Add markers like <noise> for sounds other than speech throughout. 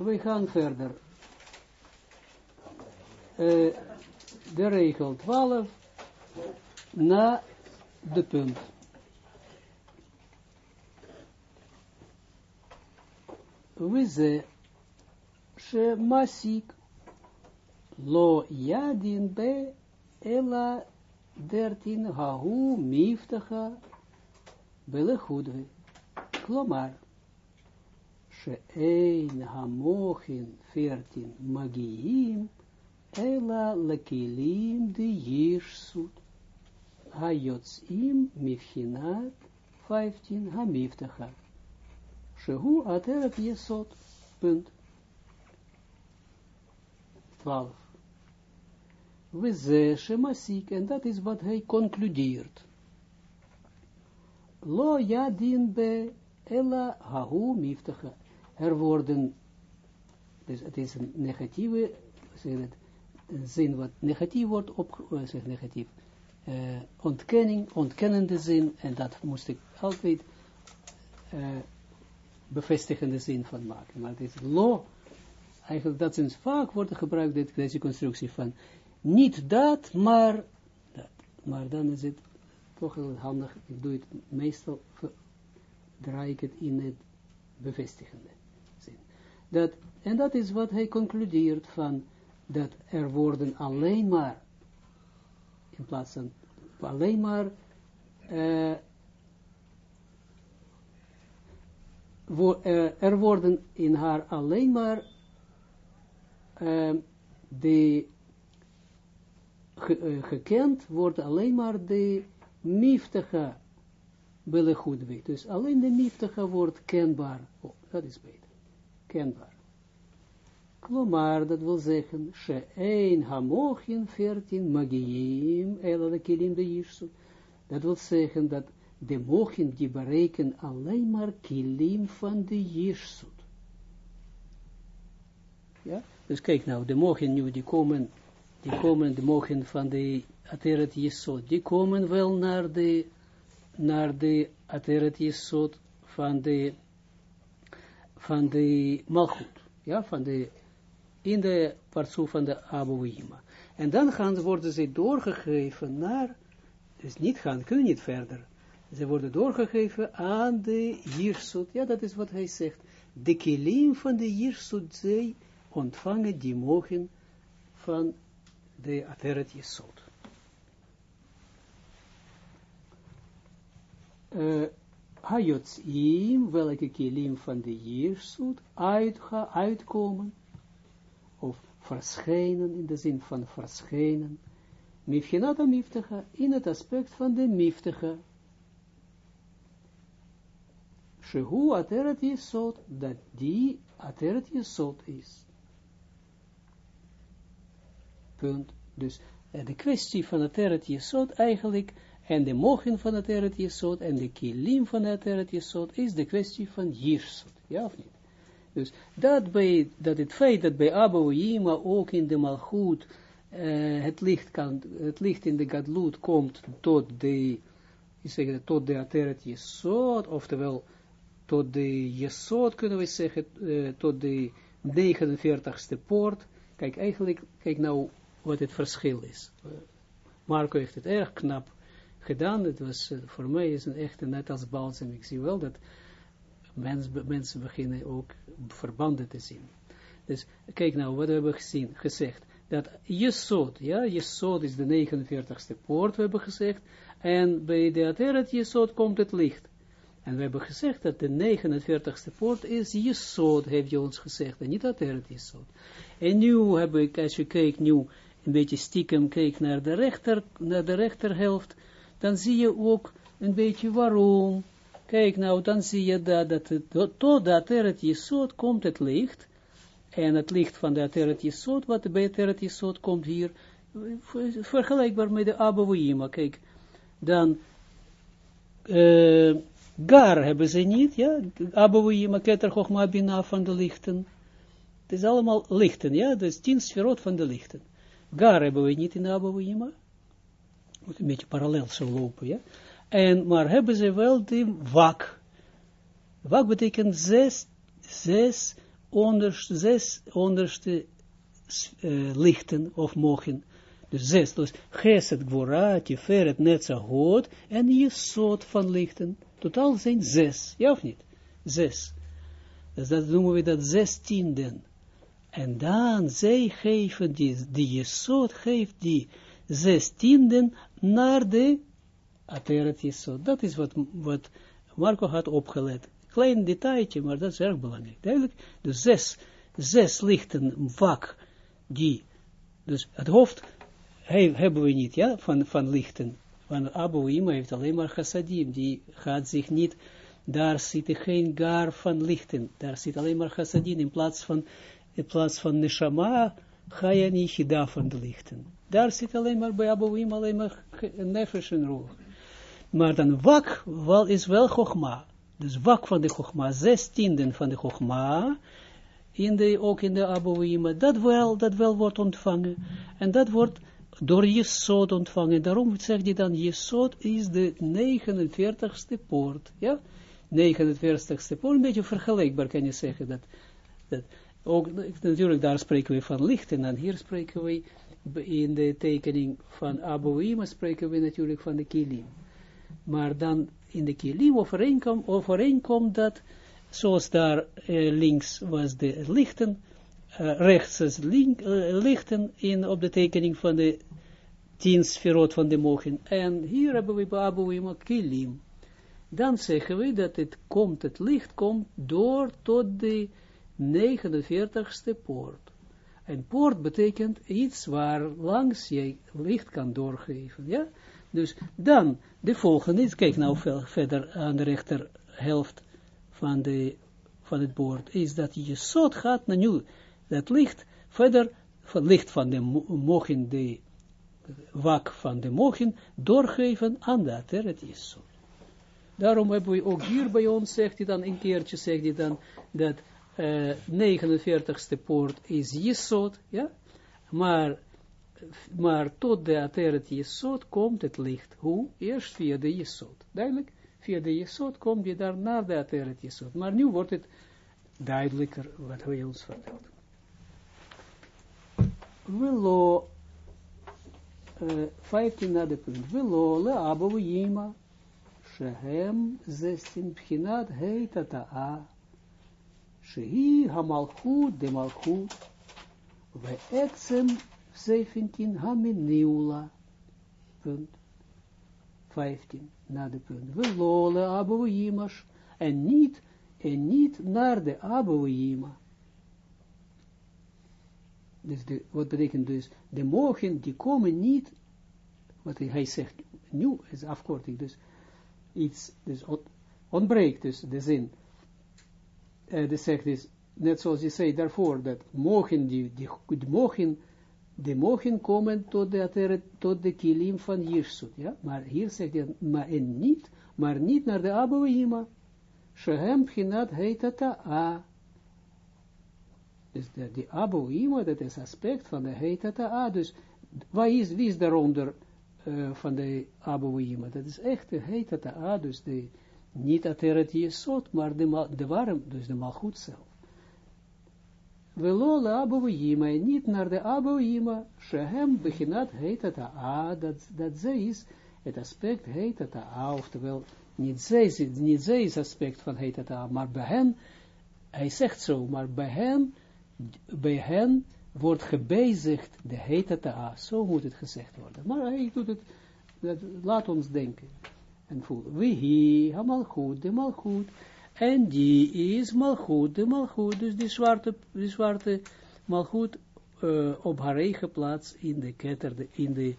we gaan verder. Uh, de regel 12 na de punt. וזה שמסיק לא ידין ב אלא דרטין ההוא מבטחה בלחודווה. כלומר, שאין המוחין פרטין מגיעים, אלא לכלים דיישסות, היוצאים מבחינת פייפטין המבטחה, שהוא עטרת יסוד, פונט. וזה שמסיק, and that is what he concluded. לא ידין ב, אלא ההוא מבטחה. Er worden, dus het is een negatieve, een zin wat negatief wordt op, zeg negatief, uh, ontkenning, ontkennende zin, en dat moest ik altijd uh, bevestigende zin van maken. Maar het is lo, eigenlijk dat is vaak wordt gebruikt, dit, deze constructie van niet dat, maar dat. Maar dan is het toch heel handig, ik doe het meestal, draai ik het in het bevestigende. Dat, en dat is wat hij concludeert van, dat er worden alleen maar, in plaats van alleen maar, uh, wo, uh, er worden in haar alleen maar uh, de ge, gekend wordt alleen maar de miftige belechudwe. Dus alleen de miftige wordt kenbaar. Oh, dat is beter. Kenbaar. Dat wil zeggen, she een hamochin veertien magiim, ela kilim de jirsut. Dat wil zeggen dat de mogen die bereiken alleen maar kilim van de Jirsut. Ja, dus kijk nou, de mogen nu, die komen, die komen, de mogen van de Ateret Jesod, die komen wel naar de, naar de Ateret Jesod van de, van de Malchut, ja, van de, in de partsoe van de Abouima. En dan gaan, worden ze doorgegeven naar, dus niet gaan, kunnen niet verder, ze worden doorgegeven aan de Jirsut. Ja, dat is wat hij zegt. De kilim van de Jirsut, zij ontvangen die mogen van de Ateret Jesod. Uh, Hayotzim, welke kilim van de Jirsut uitga, uitkomen, of verschijnen, in de zin van verschijnen, Mifchinata miftige, in het aspect van de miftige, Shehu ateret yesod, dat die ateret yesod is. Punt. Dus de kwestie van ateret yesod eigenlijk, en de mogen van ateret yesod, en de kilim van ateret yesod, is de kwestie van jirsod. Ja of niet? Dus dat, bij, dat het feit dat bij Abou Yima ook in de Malchut uh, het, licht kan, het licht in de Gadlut komt tot de, ik zeg het, tot de Ateret oftewel tot de Jesod, kunnen we zeggen, uh, tot de 49ste poort. Kijk, eigenlijk, kijk nou wat het verschil is. Uh, Marco heeft het erg knap gedaan. Het was, uh, voor mij is een echte, net als balsem. Ik zie wel dat mens, mensen beginnen ook verbanden te zien. Dus kijk nou, wat we hebben gezien, gezegd. Dat Jesod, ja, Jesod is de 49ste poort, we hebben gezegd. En bij de Ateret Jesod komt het licht. En we hebben gezegd dat de 49ste poort is Jesod, heeft je ons gezegd, en niet Ateret Jesod. En nu heb ik, als je kijkt, nu een beetje stiekem kijkt naar de rechter, naar de rechterhelft, dan zie je ook een beetje waarom. Kijk nou, dan zie je dat, dat het, tot de Ateret Jesod komt het licht, en het licht van de Ateret Jesod, wat bij Ateret Jesod komt hier, vergelijkbaar met de Abouima, kijk, dan... Uh, Gar hebben ze niet, ja. Abouima, Keter, Chochma, Bina van de lichten. Het is allemaal lichten, ja. Dus tien sferot van de lichten. Gar hebben we niet in Abouima. Moet een beetje parallel zo lopen. En, maar hebben ze wel de wak. Wak betekent zes, zes onderste, zes onderste uh, lichten of mogen. Dus zes, dus Geset, Gwora, Tiferet, Netzahot en je soort van lichten. Totaal zijn zes, ja of niet? Zes. Dus dat noemen we dat zestienden. En dan, zij geven die, die Jesod geeft die zestienden naar de Ateret Jesod. Dat is wat, wat Marco had opgelet. Klein detailtje, maar dat is erg belangrijk. Duidelijk, dus zes, zes lichten vak, die, dus het hoofd he, hebben we niet, ja, van, van lichten. Van Abu Ima heeft alleen maar chassadim, die gaat zich niet, daar zit geen gar van lichten, daar zit alleen maar chassadim, in plaats van, in plaats van neshama, ga je niet de lichten. Daar zit alleen maar bij Abu Ima alleen maar nefesh en roer. Maar dan wak wel, is wel chogma. Dus wak van de chogma, zestienden van de chogma, in de, ook in de Abouima, dat wel, dat wel wordt ontvangen. En dat wordt door Jesod ontvangen. Daarom zegt hij dan, Jesod is de 49ste poort. Ja, 49ste poort, een beetje vergelijkbaar kan je zeggen. Dat, dat ook, natuurlijk, daar spreken we van licht, en dan hier spreken we in de tekening van Abouima, spreken we natuurlijk van de kilim. Maar dan in de kilim overeenkomt, overeenkomt dat, zoals daar uh, links was de lichten, uh, rechts is uh, lichten in, op de tekening van de tien sferot van de mogen. En hier hebben we Abu kilim. Dan zeggen we dat het komt, het licht komt door tot de 49ste poort. En poort betekent iets waar langs je licht kan doorgeven. Ja? Dus dan, de volgende, kijk nou verder aan de rechterhelft van, de, van het bord, is dat je zout gaat naar nu, dat licht verder, van licht van de mogen, de wak van de mogen, doorgeven aan de ateret zo. Daarom hebben we ook hier bij ons, zegt hij dan een keertje, zegt hij dan, dat uh, 49ste poort is Jesod, ja, maar maar tot de ateret jesot komt het licht. Hoe? Eerst via de jesot. Duidelijk? Via de jesot kom je daar naar de ateret jesot. Maar nu wordt het duidelijker wat hij ons vertelt. Velo, uh, 15 na de punt. Velo le abo yima, shehem zestin pchinat heitata shehi hamalchut de malchut, ve etzem 17, Haminiula, punt 15, na de punt. We lole Abouimash, en niet, en niet naar de Abouima. Dus de, wat betekent dus, de mogen, die komen niet, wat hij zegt, nu is afkorting, dus iets, dus ontbreekt dus de zin. Uh, de zegt is, net zoals je zei daarvoor, dat mogen, die, die, die mogen, de mogen komen tot de, tot de kilim van Jirsut, ja, maar hier zegt hij, maar en niet, maar niet naar de Abouima, Shehem Pchinat Heitata A. Dus de, de Abouima, dat is aspect van de Heitata A, dus wie is, wie is daaronder uh, van de Abouima? Dat is echt de Heitata A, dus de, niet Ateret Jesot, maar de, de warm, dus de Malchut zelf. Velo la Abouima, niet naar de Abouima, Shehem beginat heet het A, dat, dat zij is, het aspect heet het A, oftewel, niet zij, niet zij is aspect van heet het A, maar bij hen, hij zegt zo, maar bij hen, bij hen wordt gebezigd de heet het A, zo moet het gezegd worden. Maar hij doet het, laat ons denken en voelen. Wie, goed, de malchut, en die is malgoed, de malgoed, dus die zwarte, die zwarte malgoed uh, op haar eigen plaats in de ketter, in de,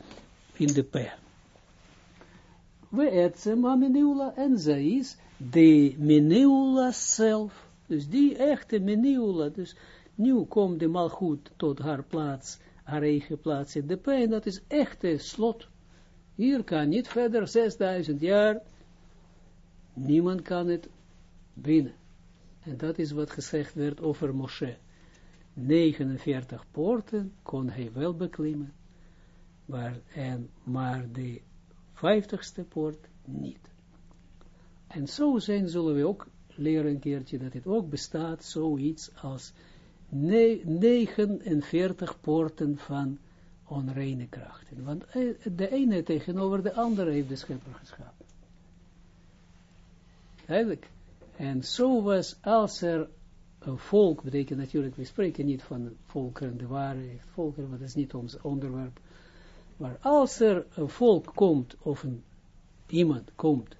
in de P. We etsem amineula, en zij is de meneula zelf, dus die echte meneula, dus nu komt de malgoed tot haar plaats, haar eigen plaats in de P, en dat is echte slot. Hier kan niet verder 6000 jaar, niemand kan het binnen. En dat is wat gezegd werd over Moshe. 49 poorten kon hij wel beklimmen, maar, en, maar de 50ste poort niet. En zo zijn, zullen we ook leren een keertje dat het ook bestaat zoiets als 49 poorten van onreine krachten. Want eh, de ene tegenover de andere heeft de schepper geschapen. En zo was, als er een volk, betekent natuurlijk, we spreken niet van volkeren, de ware volkeren, want dat is niet ons onderwerp. Maar als er een volk komt, of een, iemand komt,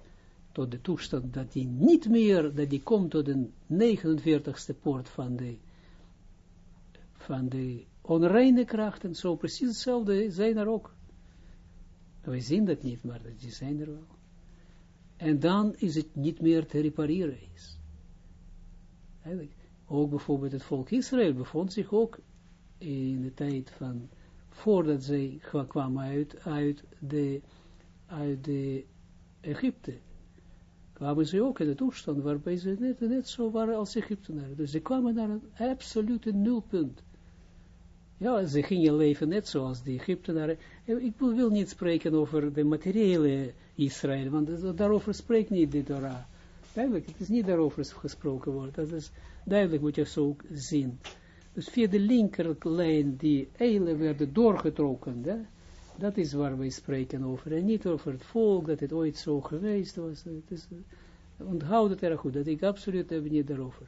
tot de toestand dat hij niet meer, dat hij komt tot de 49ste poort van de, van de onreine krachten, zo precies hetzelfde zijn er ook. We zien dat niet, maar die zijn er wel. En dan is het niet meer te repareren is. Eigenlijk, ook bijvoorbeeld het volk Israël bevond zich ook in de tijd van, voordat zij kwamen uit, uit de, uit de Egypte, kwamen ze ook in de toestand waarbij ze net, net zo waren als Egyptenaren. Dus ze kwamen naar een absolute nulpunt. Ja, ze gingen leven net zoals de Egyptenaren. Ik wil niet spreken over de materiële Israël, want daarover spreekt niet de Torah. Duidelijk, het is niet daarover gesproken wordt. Dat is duidelijk, moet je zo zien. Dus via de linkerlijn die eilen werden doorgetrokken, dat is waar wij spreken over. En niet over het volk, dat het ooit zo geweest was. Het is, onthoud het erg goed, dat ik absoluut heb niet daarover.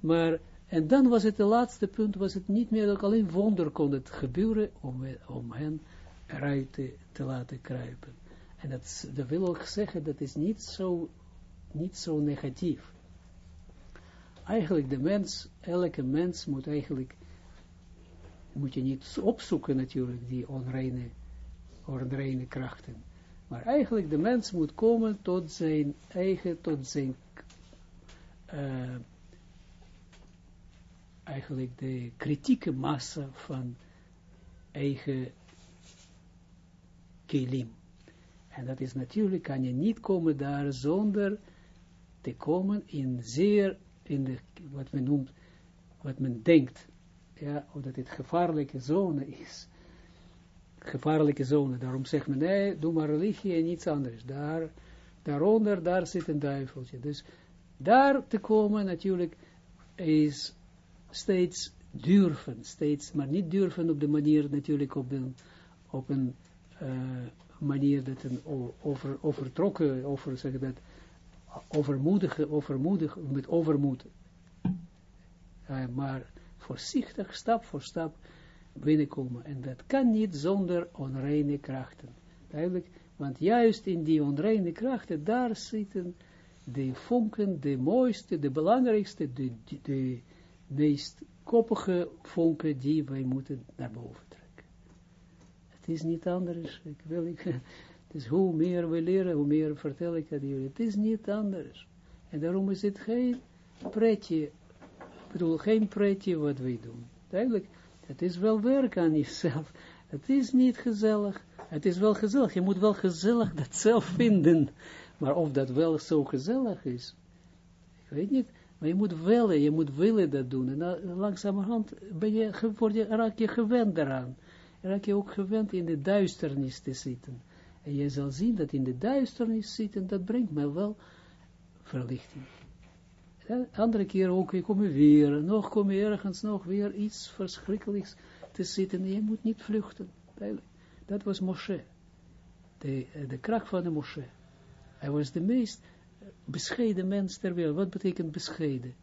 Maar en dan was het de laatste punt, was het niet meer dat alleen wonder kon het gebeuren om, om hen eruit te, te laten kruipen. En dat, wil ook zeggen, dat is niet zo, niet zo negatief. Eigenlijk de mens, elke mens moet eigenlijk, moet je niet opzoeken natuurlijk, die onreine, onreine krachten. Maar eigenlijk de mens moet komen tot zijn eigen, tot zijn uh, eigenlijk de kritieke massa van eigen kilim. En dat is natuurlijk, kan je niet komen daar zonder te komen in zeer, in de, wat men noemt, wat men denkt, ja, of dat het gevaarlijke zone is. Gevaarlijke zone, daarom zegt men, nee, doe maar religie en niets anders. Daar, daaronder, daar zit een duiveltje. Dus daar te komen natuurlijk is steeds durven, steeds, maar niet durven op de manier natuurlijk op een, uh, manier dat een over, overtrokken, over, zeg dat, overmoedige, overmoedig, met overmoed. Uh, maar voorzichtig, stap voor stap binnenkomen. En dat kan niet zonder onreine krachten. Duidelijk, want juist in die onreine krachten, daar zitten de vonken, de mooiste, de belangrijkste, de meest koppige vonken die wij moeten naar boven trekken. Het is niet anders. Ik wil, ik, <laughs> hoe meer we leren, hoe meer vertel ik aan jullie. Het is niet anders. En daarom is het geen pretje, ik bedoel, geen pretje wat wij doen. Duidelijk, het is wel werk aan jezelf. Het is niet gezellig. Het is wel gezellig. Je moet wel gezellig dat zelf vinden. Maar of dat wel zo gezellig is, ik weet niet. Maar je moet willen, je moet willen dat doen. En langzamerhand ben je, word je, raak je gewend daaraan. Raak je ook gewend in de duisternis te zitten. En je zal zien dat in de duisternis zitten, dat brengt mij wel verlichting. Ja, andere keer ook, je kom weer, nog kom je ergens nog weer iets verschrikkelijks te zitten. En je moet niet vluchten. Dat was Moshe. De, de kracht van de Moshe. Hij was de meest bescheiden mens ter wereld. Wat betekent bescheiden?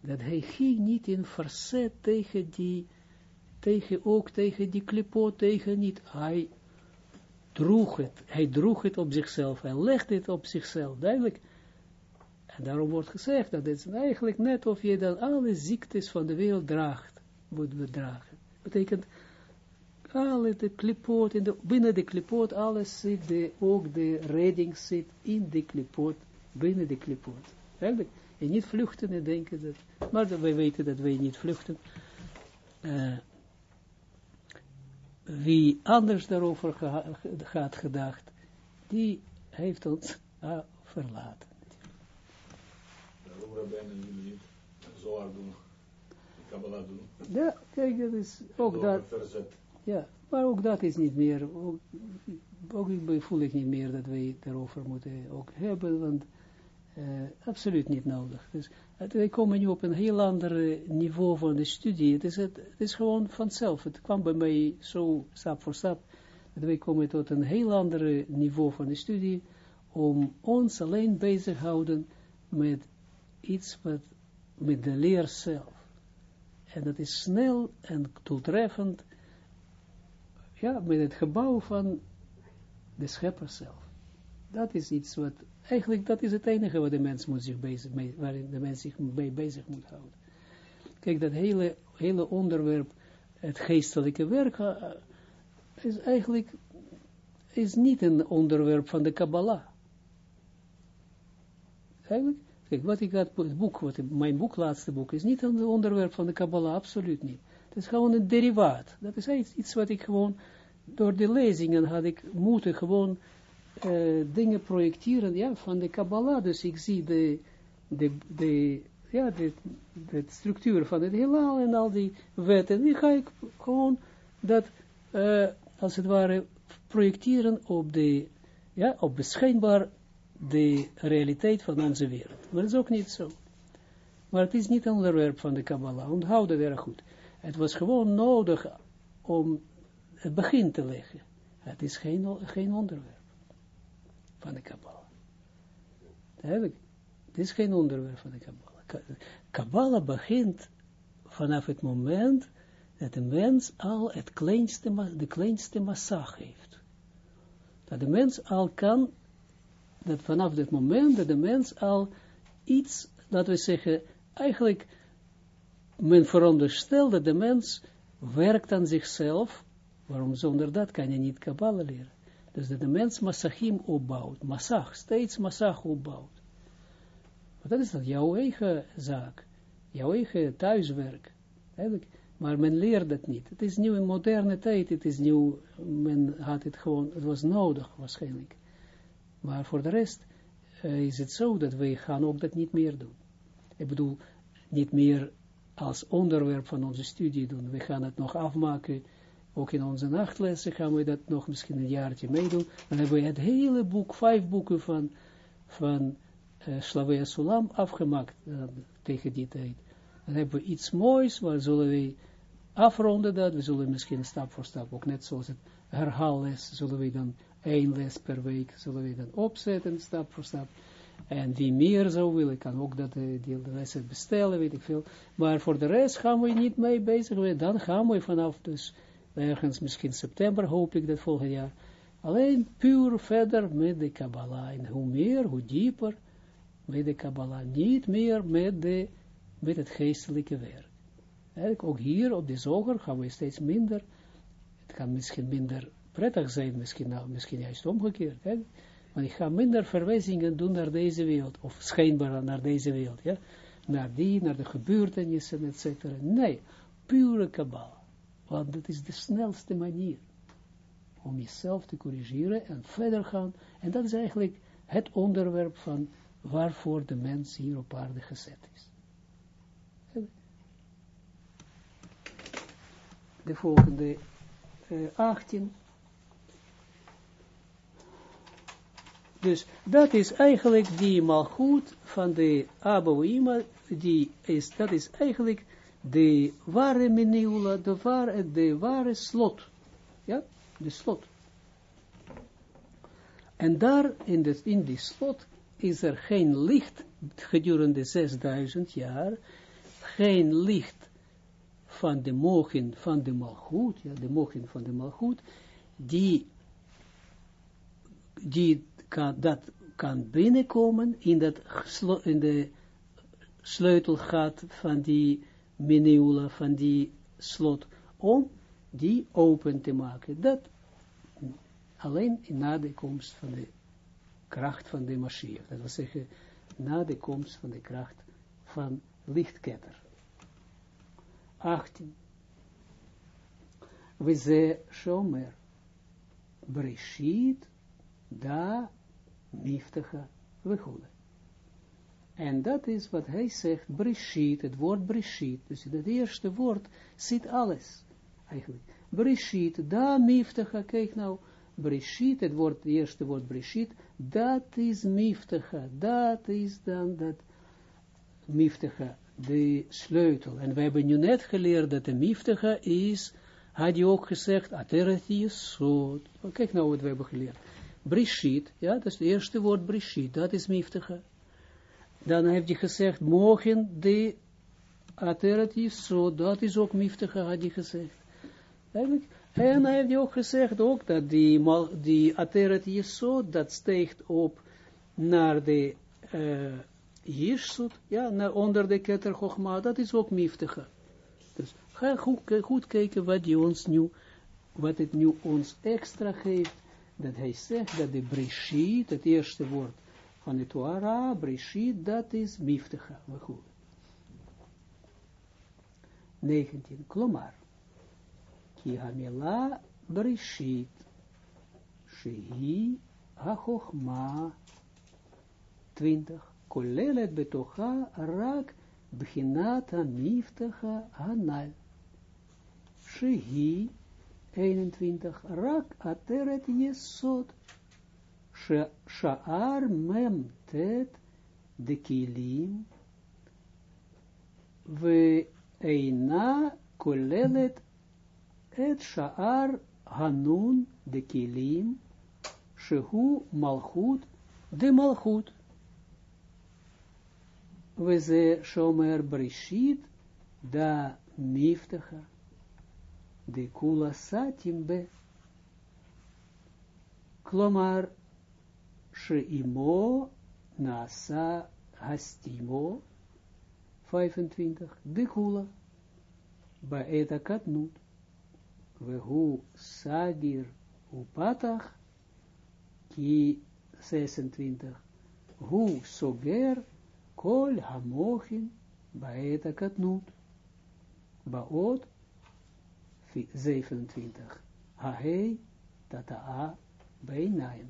Dat hij ging niet in verzet tegen die, tegen ook tegen die klipot, tegen niet. Hij droeg het, hij droeg het op zichzelf, hij legde het op zichzelf, duidelijk. En daarom wordt gezegd dat het eigenlijk net of je dan alle ziektes van de wereld draagt, moet bedragen. Betekent, alle de klipoot, in de, binnen de klipoot, alles zit, de, ook de redding zit in de klipoot binnen de klipoot. Eigenlijk. En niet vluchten en denken dat, maar wij weten dat wij niet vluchten. Uh, wie anders daarover geha gaat gedacht, die heeft ons uh, <laughs> verlaten. Waarom rabbijnen jullie niet zo hard doen, Kabbalah doen? Ja, kijk, dat is ook dat. Ja, maar ook dat is niet meer, ook, ook voel ik niet meer dat wij daarover moeten ook hebben, want Uh, absoluut niet nodig. Dus het, wij komen nu op een heel ander niveau van de studie. Het is, het, is gewoon vanzelf. Het kwam bij mij zo stap voor stap. Dat wij komen tot een heel ander niveau van de studie. Om ons alleen bezig houden met iets wat met de leer zelf. En dat is snel en doeltreffend. Ja, met het gebouw van de schepper zelf. Dat is iets wat, eigenlijk dat is het enige wat de mens moet zich bezig, mee, waarin de mens zich mee bezig moet houden. Kijk, dat hele, hele onderwerp, het geestelijke werk, uh, is eigenlijk, is niet een onderwerp van de Kabbalah. Eigenlijk, kijk, wat ik had, het boek, wat, mijn boek, laatste boek, is niet een onderwerp van de Kabbalah, absoluut niet. Het is gewoon een derivaat. Dat is iets, iets wat ik gewoon, door de lezingen had ik moeten gewoon uh, dingen projecteren ja, van de Kabbalah. Dus ik zie de, de, de, ja, de, de structuur van het heelal en al die wetten. Die ga ik gewoon dat, uh, als het ware, projecteren op de, ja, op beschijnbaar de realiteit van onze wereld. Maar dat is ook niet zo. Maar het is niet een onderwerp van de Kabbalah. Onthoud dat erg goed. Het was gewoon nodig om het begin te leggen. Het is geen, geen onderwerp van de Kabbalah. Duidelijk. Het is geen onderwerp van de Kabbalah. Kabbalah begint vanaf het moment dat de mens al het kleinste, de kleinste massag heeft. Dat de mens al kan, dat vanaf het moment dat de mens al iets, laten we zeggen, eigenlijk men veronderstelt dat de mens werkt aan zichzelf, waarom zonder dat kan je niet Kabbalah leren. Dus dat de mens massachim opbouwt, massach, steeds massach opbouwt. Maar dat is dat jouw eigen zaak, jouw eigen thuiswerk. Maar men leert dat niet. Het is nu een moderne tijd, het is nieuw, men had het gewoon, het was nodig waarschijnlijk. Maar voor de rest uh, is het zo dat wij gaan ook dat niet meer doen. Ik bedoel, niet meer als onderwerp van onze studie doen. We gaan het nog afmaken ook in onze nachtlessen gaan we dat nog misschien een jaartje meedoen. Dan hebben we het hele boek, vijf boeken van, van uh, Slavia Sulam afgemaakt uh, tegen die tijd. Dan hebben we iets moois, waar zullen we afronden dat. We zullen misschien stap voor stap, ook net zoals het herhaalles, zullen we dan één les per week, zullen we dan opzetten, stap voor stap. En wie meer zou willen, kan ook dat, uh, die lessen bestellen, weet ik veel. Maar voor de rest gaan we niet mee bezig. Dan gaan we vanaf dus ergens misschien september hoop ik dat volgend jaar, alleen puur verder met de Kabbalah. En hoe meer, hoe dieper met de Kabbalah. Niet meer met, de, met het geestelijke werk. Eigenlijk ook hier op de zoger gaan we steeds minder, het kan misschien minder prettig zijn, misschien, nou, misschien juist omgekeerd. Hè? Maar ik ga minder verwijzingen doen naar deze wereld, of schijnbaar naar deze wereld. Ja? Naar die, naar de gebeurtenissen, etc. Nee, pure Kabbalah. Want dat is de snelste manier om jezelf te corrigeren en verder gaan. En dat is eigenlijk het onderwerp van waarvoor de mens hier op aarde gezet is. De volgende uh, 18. Dus dat is eigenlijk die malgoed van de Abouima, die is, dat is eigenlijk de ware meneula, de ware, de ware slot. Ja, de slot. En daar in, de, in die slot is er geen licht gedurende 6000 jaar, geen licht van de mogen van de malgoed, ja, de mogen van de malgoed, die, die kan, dat kan binnenkomen in, dat, in de sleutelgat van die meneula van die slot, om die open te maken. Dat alleen na de komst van de kracht van de Mashiach. Dat wil zeggen, na de komst van de kracht van lichtketter. 18. We ze shomer. Breshit da miftacha wechule. En dat is wat hij zegt, Brishit, het woord Brishit. Dus in het eerste woord zit alles, eigenlijk. Brishit, da miftacha, kijk nou, Breshit, het, woord, eerste woord Breshit, dat is miftecha, dat is dan dat miftecha, de sleutel. En we hebben nu net geleerd dat de miftecha is, had je ook gezegd, ateret yesod. Kijk nou wat we hebben geleerd. Breshit, ja, dat is het eerste woord Breshit, dat is miftecha. Dan heeft hij gezegd, mogen de ateret yesod, dat is ook miftecha, had hij gezegd. En hij heeft ook gezegd ook dat die, die ateret yesod, dat steekt op naar de uh, ja, naar onder de keter dat is ook miftige. Dus ga goed, goed kijken wat hij ons nu, wat het nu ons extra geeft, dat hij zegt dat de Breshit, het eerste woord van het Torah, Breshit, dat is miftige. Goed. 19. Klomar. Ki hamila Shehi ha-chochma, 20 kolelet betocha rak bchinata miftacha hanal. Shehi 21 rak ateret yesod. Sha'ar mem tet de kilim ve eina kolelet et sha'ar hanun de kilim shehu malchut de malchut we ze shomer brishit da miftacha de kula satim be klomar sheimo nasa hastimo 25 de kula ba eta katnut we hu sagir upatach ki 26 hu soger kol hamochin baeta katnut, baot 27, hahei tata'a beinaim.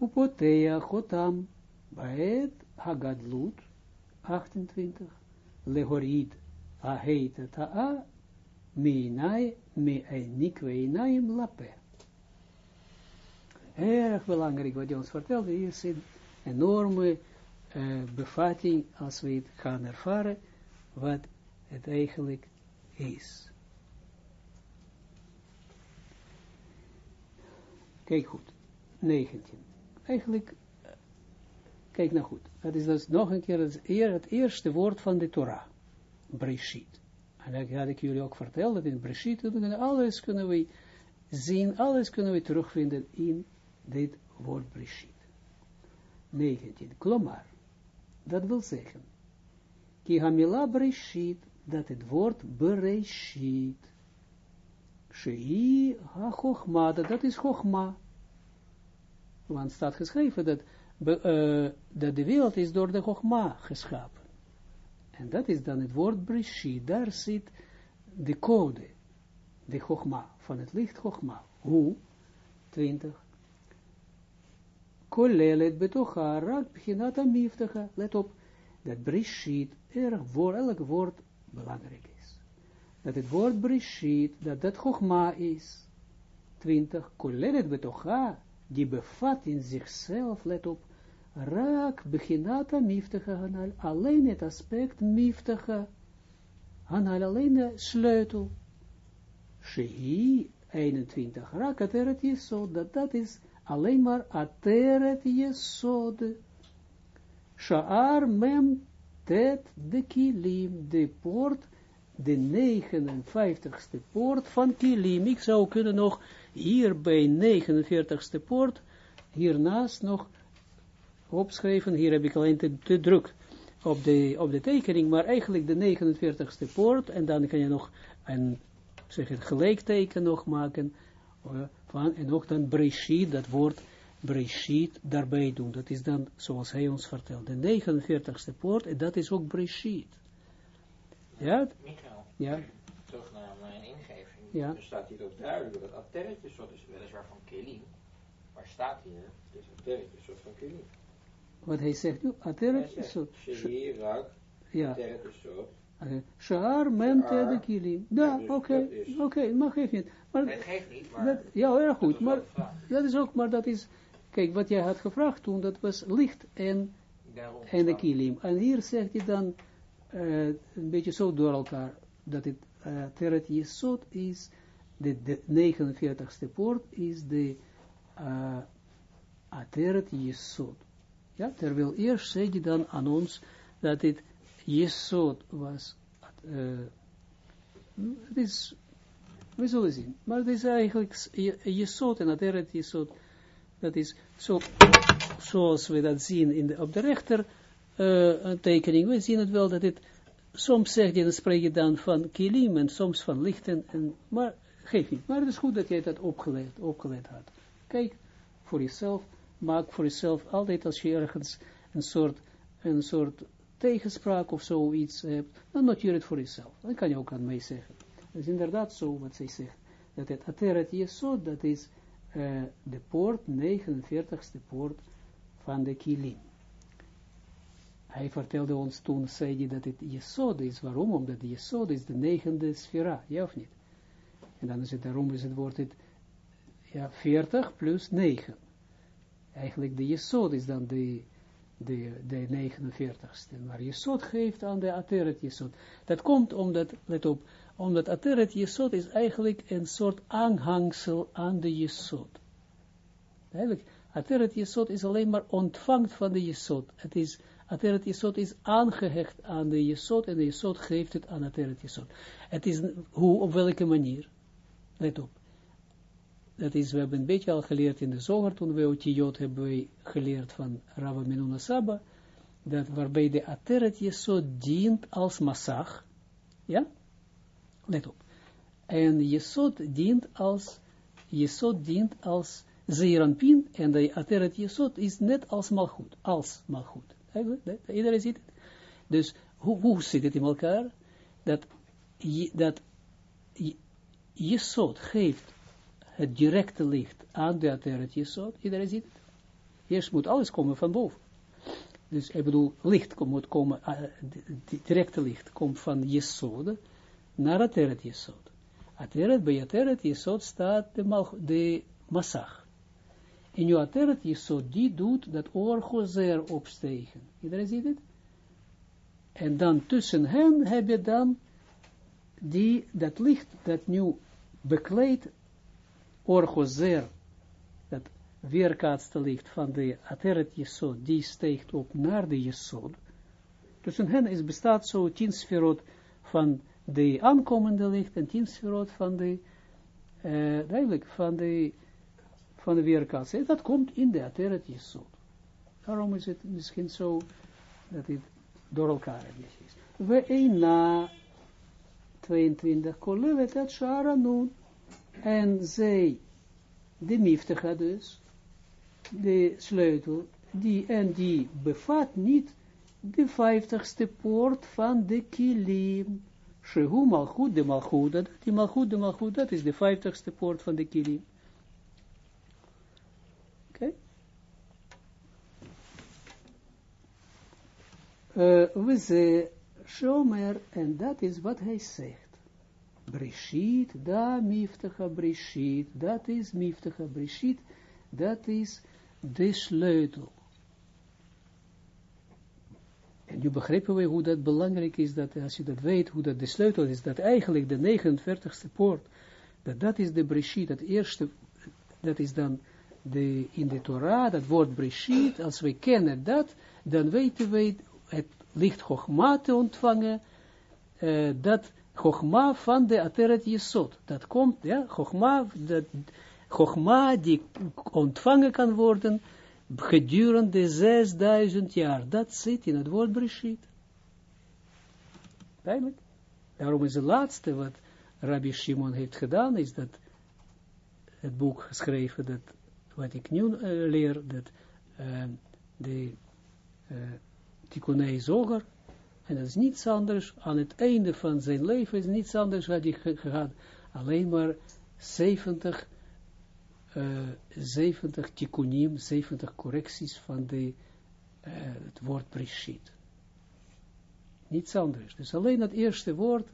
Upotea chotam baet hagadlut 28, lehorid hahei tata'a meinai me nikweinaim lape. Erg belangrijk wat hij ons vertelde, hier een enorme uh, bevatting als we het gaan ervaren, wat het eigenlijk is. Kijk goed, 19. Eigenlijk, kijk nou goed, dat is dus nog een keer het, het eerste woord van de Torah, Breshit. En dat had ik jullie ook verteld, dat in Breshit, alles kunnen we zien, alles kunnen we terugvinden in dit woord Breshit. 19. Klomar, dat wil zeggen, ki hamila breshit, dat het woord bereshit, shei ha dat is chochma. Want staat geschreven dat, uh, dat de wereld is door de chochma geschapen. En dat is dan het woord breshit, daar zit de code, de chochma, van het licht chochma. Hoe? 20 kolelet betocha rak beginata miftacha. Let op, dat brishit erg voor elk woord belangrijk is. Dat het woord brishit, dat dat chogma is. 20. Kolelet betocha, die bevat in zichzelf, let op, rak beginata miftacha hanal. Alleen het aspect miftacha hanal, alleen de sleutel. Shehi 21. Rak het eret jesod, dat dat is alleen maar ateret jesod. Sha'ar mem tet de kilim, de poort, de 59ste poort van kilim. Ik zou kunnen nog hier bij 49ste poort, hiernaast nog opschrijven, hier heb ik alleen te, te druk op de, op de tekening, maar eigenlijk de 49ste poort, en dan kan je nog een, zeg het, gelijkteken nog maken, van, en ook dan Breshit, dat woord Breshit daarbij doen. Dat is dan, zoals hij ons vertelt, de 49ste poort, en dat is ook Breshit. Ja? Ja? terug naar mijn ingeving. Ja. Er staat hier ook duidelijk dat atterretjes soort is weliswaar van Kelim. Maar staat hier, het is atterretjes soort van Kelim. Wat hij zegt nu, ateret Hij is zegt, zo. Shehi, rak, Ja, atterretjes soort, Sha'ar. de kilim. Ja, dus oké, dat oké, maar geeft niet. Maar, Het geeft niet, maar... dat, ja, dat goed, wel maar een dat is ook, maar dat is, kijk, wat jij had gevraagd toen, dat was licht en, Daarom. en de kilim. En hier zegt hij dan, eh, een beetje zo door elkaar, dat het uh, Teret Yesod is, de, de 49ste poort is de uh, Ateret Yesod. Ja, terwijl eerst zei hij dan aan ons dat het Yesod was. Uh, we zullen zien. Maar het is eigenlijk Yesod en Ateret Yesod. Dat is zo, zoals we dat zien in de, op de rechter uh, tekening. We zien het wel dat het, soms zegt je, dan spreek je dan van kilim en soms van lichten. En, maar geef niet. Maar het is goed dat jij dat opgeleid, opgeleid had. Kijk voor jezelf, maak voor jezelf altijd als je ergens een soort, een soort tegenspraak of zoiets hebt, dan noteer het voor jezelf. Dan kan je ook aan mij zeggen. Dat is inderdaad zo wat zij zegt. Dat het Ateret Yesod, dat is uh, de poort, 49ste poort van de Kilim. Hij vertelde ons toen, zei hij dat het Yesod is. Waarom? Omdat Yesod is de negende sfera, ja of niet? En dan is het, daarom is het woord het, ja, 40 plus 9. Eigenlijk de Yesod is dan de, de, de 49ste. Maar Yesod geeft aan de Ateret Yesod. Dat komt omdat, let op, omdat Ateret Yesod is eigenlijk een soort aanhangsel aan de Yesod. Eigenlijk, Ateret Yesod is alleen maar ontvangt van de Yesod. Het is, Ateret Yesod is aangehecht aan de Yesod en de Yesod geeft het aan Ateret Yesod. Het is, hoe, op welke manier? Let op. Dat is, we hebben een beetje al geleerd in de zoger, toen we Otiyot hebben we geleerd van Rava Menuna Saba, dat waarbij de Ateret Yesod dient als massag, ja? Let op. En Yesod dient als, Yesod dient als Zeeranpin, en de Ateret Yesod is net als Malchut, als Malchut. Iedereen ziet het. Dus, hoe, hoe zit het in elkaar? Dat, dat geeft het directe licht aan de Ateret Yesod, iedereen ziet het. Eerst moet alles komen van boven. Dus ik bedoel, licht moet komen, uh, directe licht komt van Yesod naar Ateret Yesod. Ateret, bij Ateret Yesod staat de, de massag. En je Ateret Yesod, die doet dat orgozer opstegen. Iedereen ziet het? En dan tussen hen heb je dan die, dat licht dat nu bekleedt orgozer, dat weerkaatste licht van de Ateret Yesod, die steekt op naar de Yesod. Tussen hen is, bestaat zo tien sferot van de aankomende licht en tien sferot van de, uh, duidelijk, van de, van de weerkaatste. Dat komt in de Ateret Yesod. Daarom is het misschien zo dat het door elkaar is. We een na 22 kolevet het. En zij, de miftige dus, de sleutel, die, en die bevat niet de vijftigste poort van de kilim. Shehu malchut de malchut, dat die malchut de malchut, dat is de vijftigste poort van de kilim. Oké? Okay. Uh, we ze shomer, en dat is wat hij zegt. Breshit, da miftacha Breshit, dat is miftacha Breshit, dat is de sleutel. En nu begrijpen we hoe dat belangrijk is, dat als je dat weet, hoe dat de sleutel is, dat eigenlijk de 49ste poort, dat dat is de Breshit, dat eerste, dat is dan de, in de Torah, dat woord Breshit, als we kennen dat, dan weten we het licht Chogma te ontvangen, uh, dat Chogma van de Ateret Yesod. Dat komt, ja, Chogma, dat, Chogma die ontvangen kan worden gedurende 6000 jaar. Dat zit in het woord Breshit. Duidelijk. Daarom is het laatste wat Rabbi Shimon heeft gedaan, is dat het boek geschreven, dat wat ik nu uh, leer, dat uh, de Tikkunei Zoger, en dat is niets anders, aan het einde van zijn leven is niets anders had gehad, alleen maar 70, uh, 70 tikkunim, 70 correcties van de, uh, het woord Breshit. Niets anders. Dus alleen het eerste woord,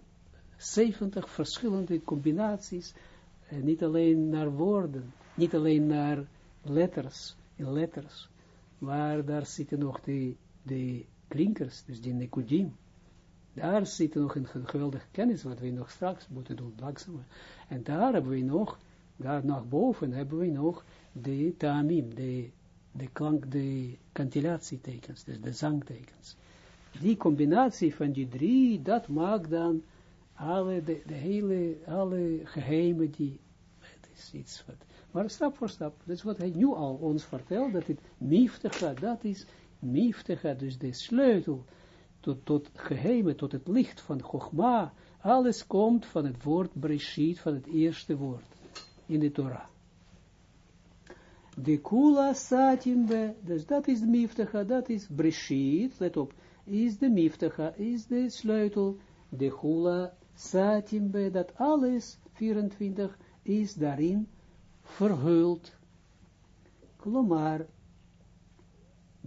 70 verschillende combinaties, niet alleen naar woorden, niet alleen naar letters, in letters, maar daar zitten nog de, de klinkers, dus die nekudim. Daar zitten nog een geweldige kennis, wat we nog straks moeten doen, langzamer. En daar hebben we nog, daar naar boven hebben we nog de tamim, de, de klank, de kantilatietekens, dus de zangtekens. Die combinatie van die drie, dat maakt dan alle, de, hele, alle geheimen die, het is iets wat, maar stap voor stap, dat is wat hij nu al ons vertelt, dat het miftige, dat is miftige, dus de sleutel, tot, tot geheimen, tot het licht van Chogma, alles komt van het woord Breshit, van het eerste woord in de Torah. De kula satimbe, dus dat is de dat is Breshit, let op, is de miftacha, is de sleutel, de kula satimbe, dat alles, 24, is daarin verhuld. Klomar,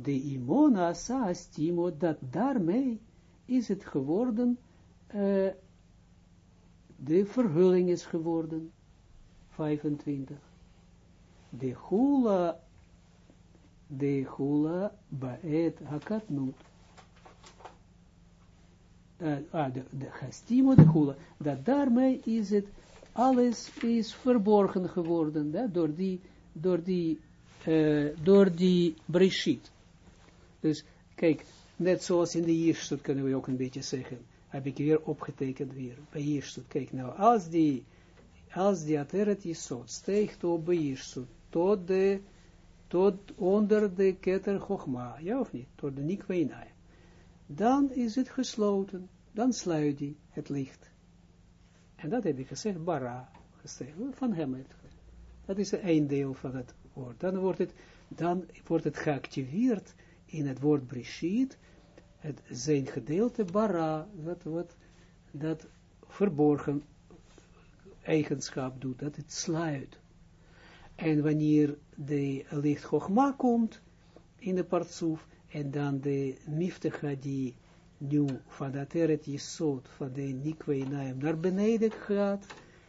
de imona saastimo, dat daarmee is het geworden, uh, de verhulling is geworden, 25. De hula, de hula baet hakatnut. Uh, ah, de, de de hula, dat daarmee is het, alles is verborgen geworden, door die, door die, uh, door die breshit. Dus, kijk, net zoals in de Jirsut kunnen we ook een beetje zeggen, heb ik weer opgetekend weer, bij Jirsut. Kijk nou, als die, als die Ateret Yisod steekt op bij Jirsut, tot de, tot onder de Keter Chochma, ja of niet, tot de Nikweinai, dan is het gesloten, dan sluit die het licht. En dat heb ik gezegd, bara, gezegd, van hem. Dat is een deel van het woord. Dan wordt het, dan wordt het geactiveerd, in het woord Brishit, het zijn gedeelte bara, dat, wat, dat verborgen eigenschap doet, dat het sluit. En wanneer de licht Chogma komt in de partsoef, en dan de miftecha die nu van dat eret jesot, van de nikweinaim naar beneden gaat,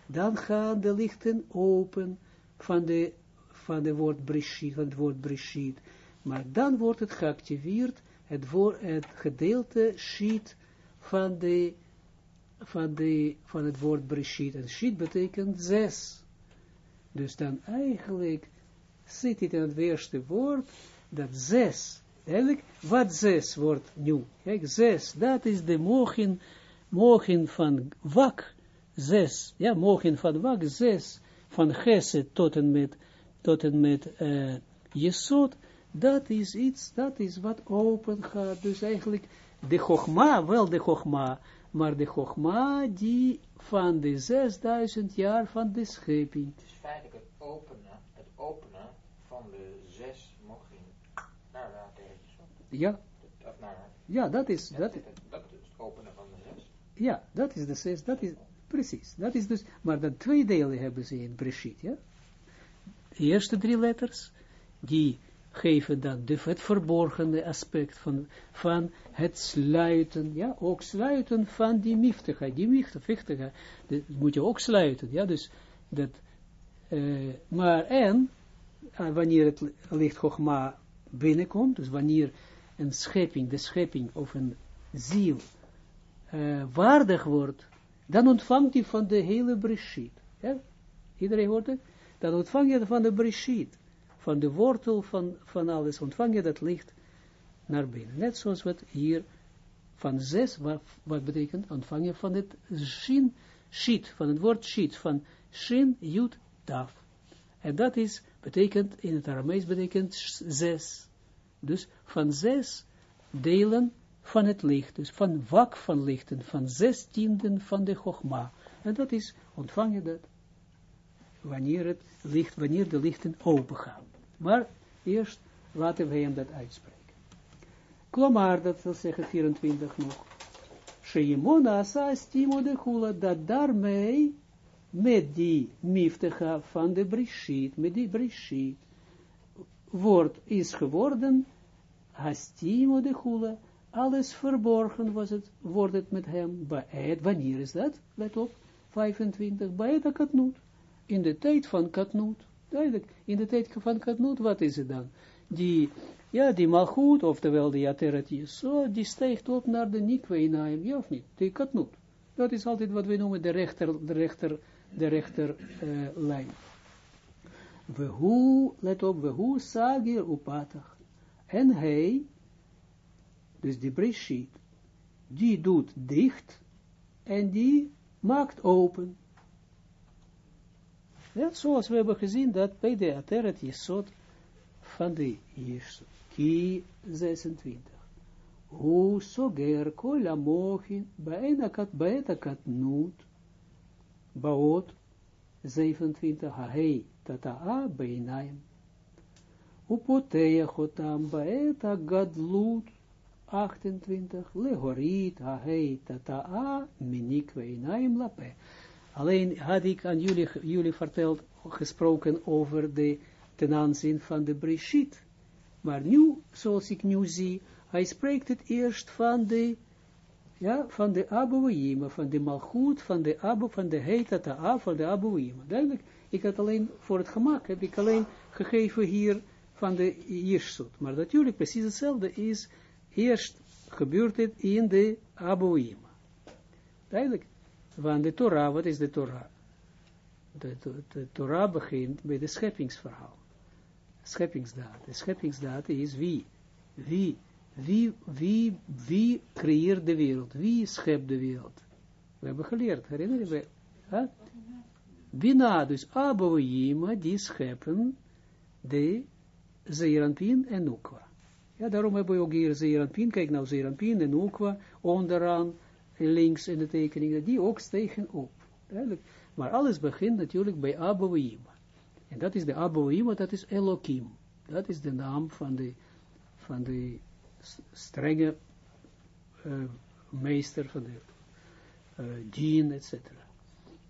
dan gaan de lichten open van de, van de woord Brishit, van het woord Brishit, maar dan wordt het geactiveerd, het, het gedeelte sheet van, de, van, de, van het woord Breshit. En sheet betekent zes. Dus dan eigenlijk zit het in het eerste woord, dat zes. Eigenlijk, wat zes wordt nu? Kijk, zes, dat is de mogen, mogen van wak, zes. Ja, mogen van wak, zes. Van geset tot en met, tot en met uh, jesot dat is iets, dat is wat open gaat. Dus eigenlijk de Chogma, wel de Chogma, maar de Chogma die van de 6000 jaar van de schepping. Het is feitelijk het openen, het openen van de zes mogen naar de Ja. Of naar, ja, dat is, ja, dat, dat, dat is het openen van de zes. Ja, dat is de zes, dat is, precies, dat is dus, maar dan twee delen hebben ze in Breshit, ja. De eerste drie letters, die geven de, het verborgene aspect van, van het sluiten, ja, ook sluiten van die miftige, die miftige, dat moet je ook sluiten, ja, dus dat, uh, maar en, uh, wanneer het licht Chogma binnenkomt, dus wanneer een schepping, de schepping of een ziel uh, waardig wordt, dan ontvangt hij van de hele Breshit, ja, iedereen hoort het? Dan ontvang je van de Breshit, van de wortel van, van alles, ontvang je dat licht naar binnen. Net zoals wat hier van zes, wat, betekent, ontvang je van het shin, shit, van het woord shit, van shin, jut, taf. En dat is, betekent, in het Aramees betekent zes. Dus van zes delen van het licht, dus van wak van lichten, van zes tienden van de Chogma. En dat is, ontvang je dat, wanneer het licht, wanneer de lichten open gaan. Maar eerst laten we hem dat uitspreken. Klomar, dat wil zeggen 24 nog. Sheimona asa stimo de hula, dat daarmee, met die miftecha van de brishit, met die brishit, wordt, is geworden, hastimo de hula, alles verborgen was het, wordt het met hem, Baed, wanneer is dat? Let op, 25, Baed Katnoot, in de tijd van Katnoot, duidelijk, in de tijd van Katnoot, wat is het dan? Die, ja, die malgoed, oftewel die ateret zo, die stijgt op naar de nikweinaim, ja of niet, die Katnoot. Dat is altijd wat we noemen de rechter, de rechter, de rechter uh, lijn. We hoe, let op, we hoe sagir upatach. En hij, dus die Breshit, die doet dicht en die maakt open. Ja, zoals we hebben gezien dat bij de Ateret Jesod van de Jesod, ki 26. Hoe soger kol amochin, baet akatnut, baot 27, hahei tata'a beinaim. Upoteach otam baet gadlut 28, lehorit, hahei, tata'a, minikwe inaim lape. Alleen had ik aan jullie, jullie verteld, gesproken over de ten aanzien van de Breshit. Maar nu, zoals ik nu zie, hij spreekt het eerst van de, ja, van de Abouima, van de Malchut, van de Abu, van de Heitata'a, van de Abouima. Duidelijk, ik had alleen, voor het gemak, heb ik alleen gegeven hier van de Jirsut. Maar natuurlijk precies hetzelfde is Eerst gebeurt het in de Aboim. Duidelijk. Want de Torah, wat is de Torah? De, de, Torah begint bij de scheppingsverhaal. Scheppingsdaad. De scheppingsdaad is wie? Wie, wie, wie, wie creëert de wereld? Wie schept de wereld? We hebben geleerd, herinner je? Huh? Bina, dus Aboima, die scheppen de Zeeranpin en Nukwa. Ja, daarom hebben we ook hier Zeranpin, kijk nou Zeranpin en Ukwa, onderaan, links in de tekeningen, die ook stegen op. Duidelijk. Maar alles begint natuurlijk bij Abouima. En dat is de Abouima, dat is Elohim. Dat is de naam van de, van de strenge uh, meester, van de uh, dien, etc.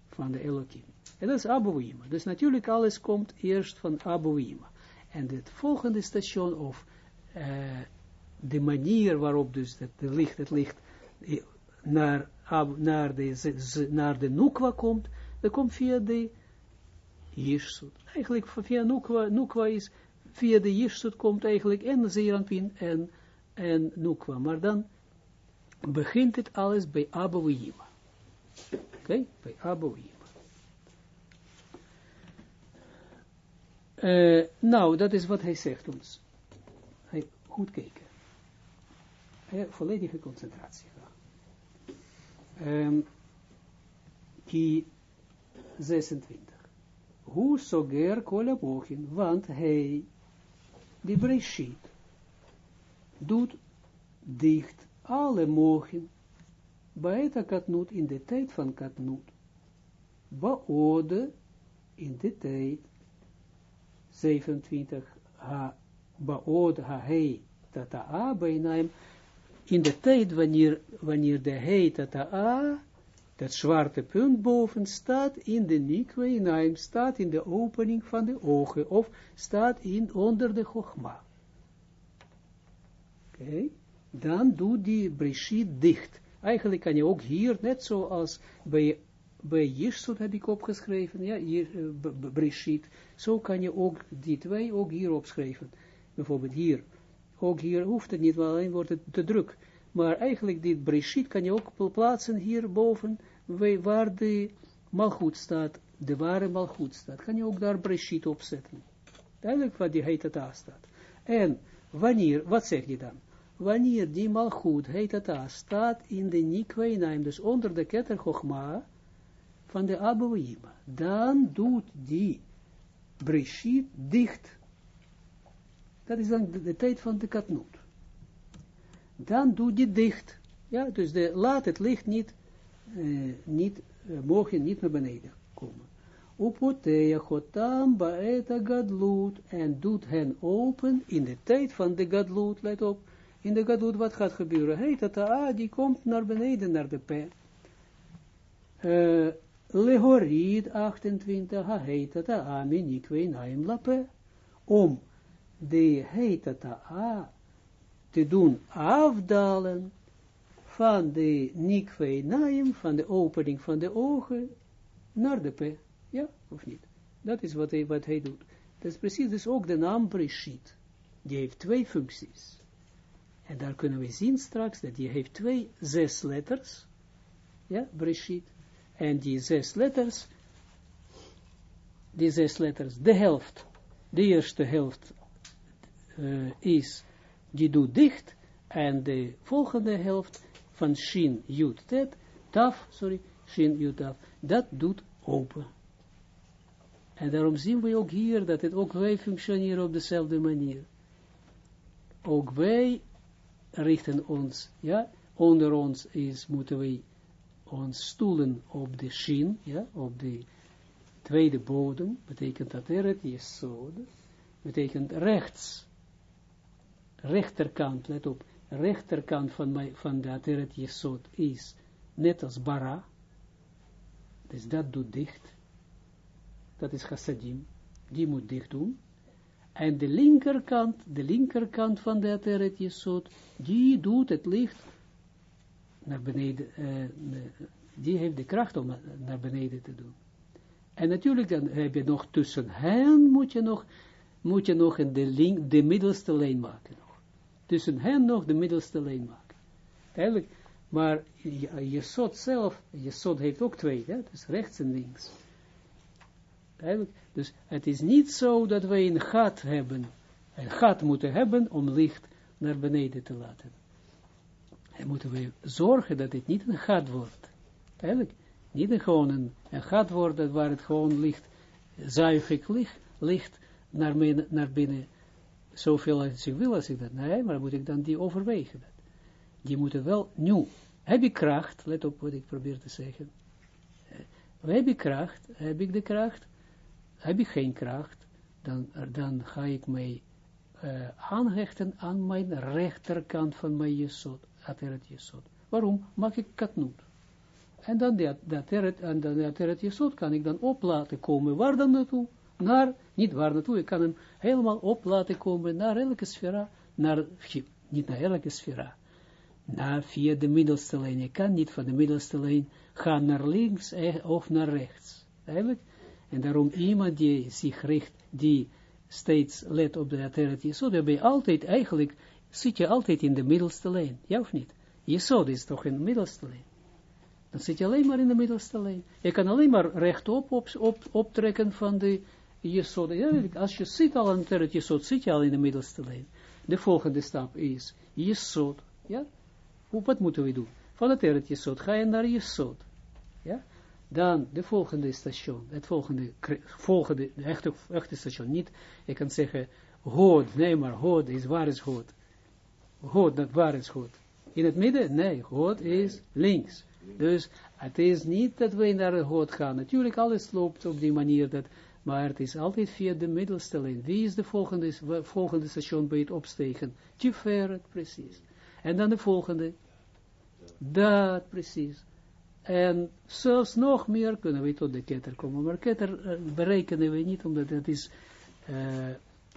Van de Elohim. En dat is Abouima. Dus natuurlijk alles komt eerst van Abouima. En het volgende station, of uh, de manier waarop dus de licht, het licht eh, naar, naar, de, naar de Nukwa komt, dat komt via de Jirsut. Eigenlijk via Nukwa, Nukwa is, via de Jirsut komt eigenlijk en Zeranpin en, en Nukwa. Maar dan begint het alles bij Abouima. Oké, okay? bij Abouima. Uh, nou, dat is wat hij zegt ons goed kijken. volledige concentratie. Um, ki 26. Hoe soger kola mochin, want hij, die Breshit, doet dicht alle mochin, baeta katnut in de tijd van katnut, baode in de tijd, 27, ha baod ha-hei tata'a bijnaim, in de tijd wanneer, wanneer de hei tata'a, dat zwarte punt boven staat in de nikweinaim, staat in de opening van de ogen, of staat in onder de chogma. Oké, dan doet die breshit dicht. Eigenlijk kan je ook hier, net zoals bij bij heb ik opgeschreven, ja, hier, Breshit, zo kan je ook die twee ook hier opschrijven bijvoorbeeld hier, ook hier hoeft het niet, want alleen wordt het te druk. Maar eigenlijk dit breshit kan je ook plaatsen hierboven, waar de malgoed staat, de ware malgoed staat. Kan je ook daar breshit opzetten. Duidelijk wat die heet het staat. En wanneer, wat zeg je dan? Wanneer die malgoed heet het staat in de nikweinaim, dus onder de ketter Chochma van de Abouima, dan doet die breshit dicht dat is dan de, tijd van de katnoot. Dan doe je dicht. Ja, dus de, laat het licht niet, uh, niet uh, mogen niet naar beneden komen. Upotea chotam baeta gadlut en doet hen open in de tijd van de gadlut, let op, in de gadlut wat gaat gebeuren? Heet dat ah, die komt naar beneden, naar de p. Uh, Lehorid 28, ha heet dat ah, minikwe naim lape, om de a te doen afdalen van de nikve naim, van de opening van de ogen, naar de p. Ja, of niet? Dat is wat hij, wat hij doet. Dat is precies dus ook de naam Breshit. Die heeft twee functies. En daar kunnen we zien straks dat die heeft twee, zes letters. Ja, Breshit. En die zes letters, die zes letters, de helft, de eerste helft uh, is, die doet dicht, en de volgende helft van Shin, Yud, Tet, Taf, sorry, Shin, Yud, Taf, dat doet open. En daarom zien we ook hier dat het ook wij functioneren op dezelfde manier. Ook wij richten ons, ja, onder ons is, moeten wij ons stoelen op de shin, ja, op de tweede bodem, betekent dat er het jesod, betekent rechts, rechterkant, let op, rechterkant van, my, van de ateret jesod is net als bara, dus dat doet dicht, dat is chassadim, die moet dicht doen, en de linkerkant, de linkerkant van de ateret jesod, die doet het licht naar beneden, uh, die heeft de kracht om naar beneden te doen. En natuurlijk dan heb je nog tussen hen, moet je nog, moet je nog in de, link, de middelste lijn maken. Tussen hen nog de middelste lijn maken. Eigenlijk, maar je, je zot zelf, je zot heeft ook twee, hè? dus rechts en links. Eigenlijk, dus het is niet zo dat wij een gat hebben, een gat moeten hebben om licht naar beneden te laten. En moeten we zorgen dat het niet een gat wordt. Eigenlijk, niet een, gewoon een, gat wordt waar het gewoon licht, zuivig licht, licht naar, naar binnen, zoveel als ik wil als ik dat, nee, maar moet ik dan die overwegen. Die moeten wel, nu, heb ik kracht, let op wat ik probeer te zeggen, eh, heb ik kracht, heb ik de kracht, heb ik geen kracht, dan, dan ga ik mij uh, aanhechten aan mijn rechterkant van mijn jesot, ateret jesot. Waarom? Maak ik katnoot. En dan dat, dat en dan ateret jesot kan ik dan op laten komen. Waar dan naartoe? Naar, niet waar naartoe, ik kan hem helemaal op laten komen naar elke sfera, naar, niet naar elke sfera, naar via de middelste lijn. Je kan niet van de middelste lijn gaan naar links of naar rechts. Eigenlijk. En daarom iemand die zich richt, die steeds let op de ateret zo dan ben je altijd, eigenlijk, zit je altijd in de middelste lijn, ja of niet? Jesod is toch in de middelste lijn. Dan zit je alleen maar in de middelste lijn. Je kan alleen maar rechtop op, op, optrekken van de Jesod. Als je zit al aan het Jesod, zit je al in de middelste lijn. De volgende stap is Jesod. Ja? Wat moeten we doen? Van het Eret Jesod ga je naar Jesod. Ja? Dan de volgende station, het volgende, volgende echte, echte station, niet, je kan zeggen, hood, nee maar hood is, waar is hood? Hood, dat waar is hood? In het midden? Nee, hood is links. Dus het is niet dat wij naar de hood gaan. Natuurlijk, alles loopt op die manier, dat, maar het is altijd via de middelste lijn. Wie is de volgende, volgende station bij het opstegen? Tiferet, precies. En dan de volgende. Dat, precies. En zelfs nog meer kunnen we tot de ketter komen. Maar ketter uh, berekenen we niet, omdat dat is, uh,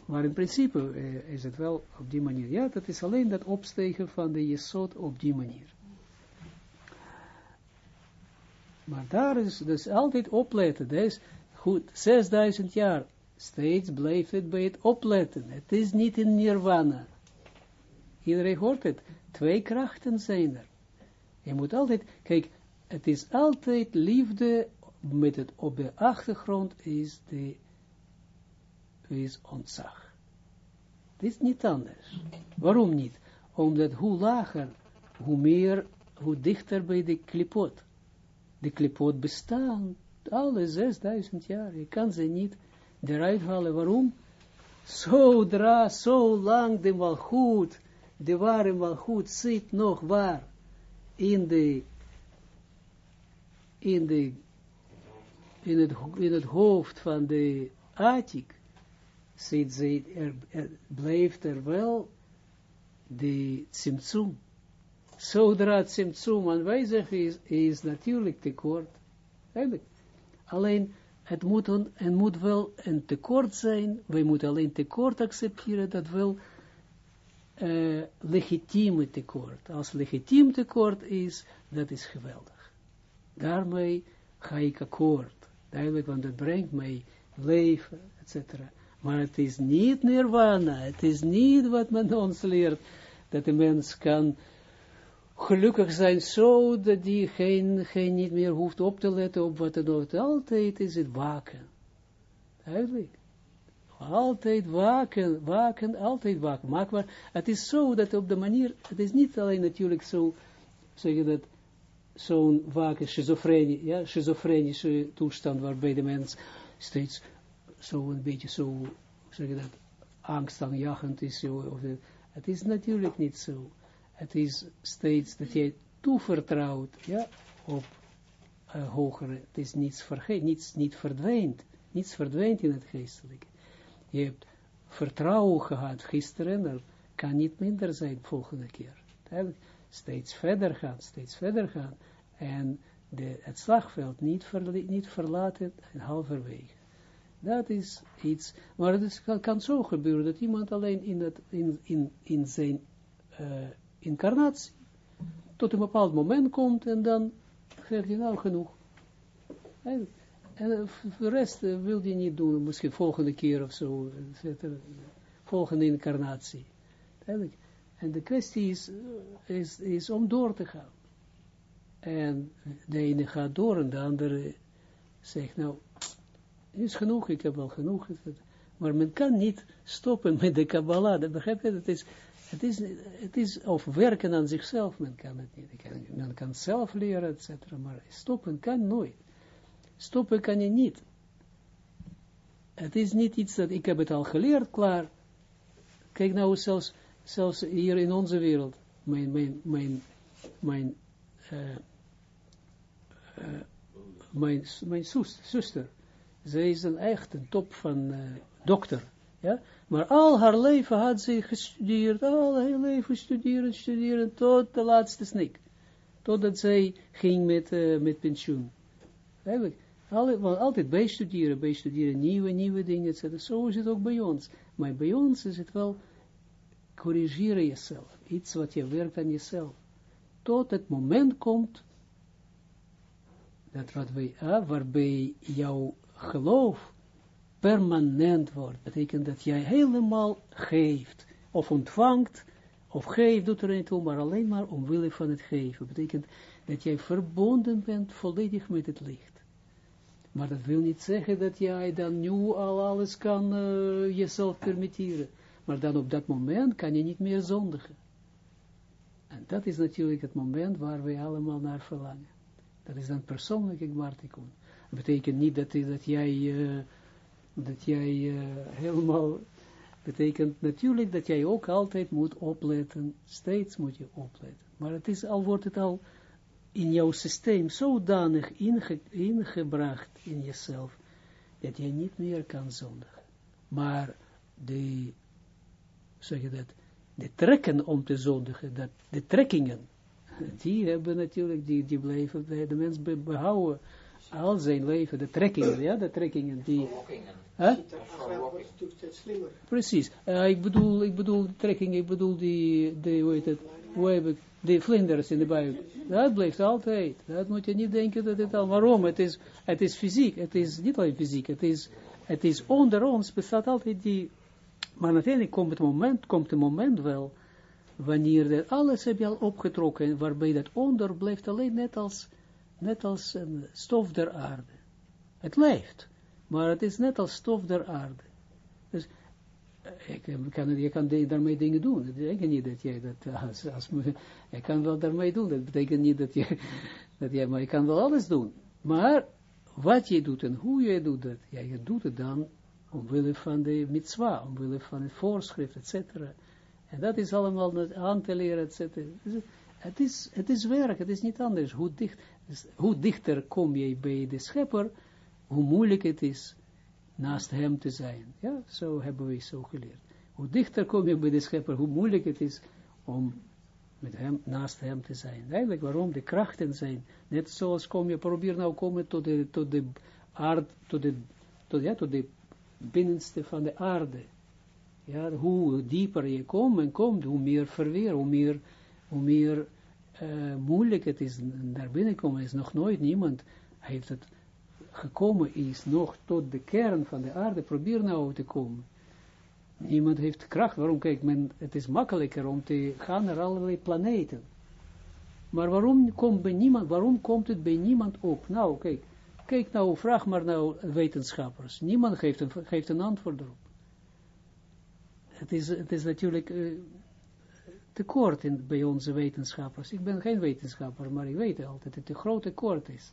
maar in principe uh, is het wel op die manier. Ja, dat is alleen dat opstegen van de jesot op die manier. Maar daar is dus altijd opletten. Is goed, 6000 jaar. Steeds blijft het bij het opletten. Het is niet in nirvana. Iedereen hoort het. Twee krachten zijn er. Je moet altijd, kijk, het is altijd liefde, met het op de achtergrond is, de, is ontzag. Het is niet anders. Waarom niet? Omdat hoe lager, hoe meer, hoe dichter bij de klipot. De klipot bestaan alle 6000 jaar. Je kan ze niet eruit halen. Waarom? Zodra, zo lang de malgoed, de ware malgoed zit nog waar in de in, de, in, het, in het hoofd van de Atik zit ze, er, er, blijft er wel de Tsimtsum. Zodra Tsimtsum aanwezig is, is natuurlijk tekort. Eigenlijk. Alleen, het moet, een, het moet wel een tekort zijn, wij moeten alleen tekort accepteren, dat wel uh, legitieme tekort. Als legitiem tekort is, dat is geweldig. Daarmee ga ik akkoord. Duidelijk, want het brengt mij leven, etc. Maar het is niet nirvana, het is niet wat men ons leert, dat de mens kan gelukkig zijn zo dat die geen, geen niet meer hoeft op te letten op wat er doet. Altijd is het waken. Duidelijk. Altijd waken, waken, altijd waken. Maar het is zo dat op de manier, het is niet alleen natuurlijk zo, zeg je dat, zo'n waken, schizofrenie, ja, schizofrenische toestand waarbij de mens steeds zo een beetje zo, zeg je dat, angstaanjagend is. Of het is natuurlijk niet zo. Het is steeds dat je toevertrouwt, ja, op uh, hogere, het is niets vergeet, niets niet verdwijnt, niets verdwijnt in het geestelijke. Je hebt vertrouwen gehad gisteren, dat kan niet minder zijn volgende keer. Steeds verder gaan, steeds verder gaan. En de, het slagveld niet, niet verlaten halverwege. Dat is iets, maar het kan, zo gebeuren dat iemand alleen in, in, in, in zijn uh, incarnatie tot een bepaald moment komt en dan zegt hij nou genoeg. En, en de rest uh, wil hij niet doen, misschien volgende keer of zo, volgende incarnatie. En de kwestie is, is, is om door te gaan. En de ene gaat door en de andere zegt, nou, is genoeg, ik heb wel genoeg. Maar men kan niet stoppen met de Kabbalah, dat begrijp je? Het is, het is, het is of werken aan zichzelf, men kan het niet. Men kan zelf leren, et cetera, maar stoppen kan nooit. Stoppen kan je niet. Het is niet iets dat, ik heb het al geleerd, klaar. Kijk nou, zelfs, zelfs hier in onze wereld, mijn, mijn, mijn, mijn, uh, uh, mijn, mijn zuster, zij is een echt top van uh, dokter, ja, maar al haar leven had ze gestudeerd, al haar leven studeren, studeren, tot de laatste snik, totdat zij ging met, uh, met pensioen. Eigenlijk, al, altijd bijstuderen, bijstuderen, nieuwe, nieuwe dingen, etc. Zo is het ook bij ons. Maar bij ons is het wel corrigeren jezelf, iets wat je werkt aan jezelf, tot het moment komt, dat wat wij, waarbij jouw geloof permanent wordt, betekent dat jij helemaal geeft, of ontvangt, of geeft, doet er niet toe, maar alleen maar omwille van het geven. Betekent dat jij verbonden bent volledig met het licht. Maar dat wil niet zeggen dat jij dan nu al alles kan uh, jezelf permitteren. Maar dan op dat moment kan je niet meer zondigen. En dat is natuurlijk het moment waar we allemaal naar verlangen. Dat is dan persoonlijke gmartikun. Dat betekent niet dat, dat jij, uh, dat jij uh, helemaal, betekent natuurlijk dat jij ook altijd moet opletten, steeds moet je opletten. Maar het is, al wordt het al in jouw systeem zodanig inge, ingebracht in jezelf, dat je niet meer kan zondigen. Maar de, zeg je dat, de trekken om te zondigen, dat, de trekkingen, die hebben natuurlijk, die, die blijven bij de mens behouden al zijn leven, de trekkingen, ja, de trekkingen die... Huh? Precies, uh, ik bedoel, ik bedoel trekkingen, ik bedoel die, die hoe heet het, hoe heb ik, die vlinders in de buik. Dat blijft altijd, dat moet je niet denken dat het al, waarom? Het is, het is fysiek, het is niet alleen fysiek, het is, het is onder ons, bestaat altijd die, maar uiteindelijk komt het moment, komt het moment wel, wanneer dat alles heb je al opgetrokken, waarbij dat onder blijft alleen net als net als een stof der aarde. Het leeft, maar het is net als stof der aarde. Dus je kan, je kan daarmee dingen doen. Dat betekent niet dat jij dat, als, als, <laughs> je kan wel daarmee doen. Dat betekent niet dat je, <laughs> dat jij, maar je kan wel alles doen. Maar wat je doet en hoe je doet dat, ja, je doet het dan omwille van de mitzwa, omwille van het voorschrift, etc. En dat is allemaal aan te leren, etc. Dus het is, het is werk, het is niet anders. Hoe hoe dichter kom je bij de schepper, hoe moeilijk het is naast hem te zijn. Ja, zo hebben we zo geleerd. Hoe dichter kom je bij de schepper, hoe moeilijk het is om met hem, naast hem te zijn. Eigenlijk waarom de krachten zijn. Net zoals kom je, probeer nou komen tot de, tot de aard, tot de, tot, ja, tot de binnenste van de aarde. Ja, hoe dieper je komt en komt, hoe meer verweer, hoe meer, hoe meer uh, moeilijk het is naar binnen komen. is nog nooit niemand heeft het gekomen is nog tot de kern van de aarde. Probeer nou te komen. Niemand heeft kracht. Waarom? Kijk, men, het is makkelijker om te gaan naar allerlei planeten. Maar waarom komt, bij niemand, waarom komt het bij niemand op? Nou, kijk, kijk nou, vraag maar nou wetenschappers. Niemand geeft een, geeft een antwoord erop. Het is, het is natuurlijk uh, tekort in, bij onze wetenschappers. Ik ben geen wetenschapper, maar ik weet altijd dat het een groot tekort is.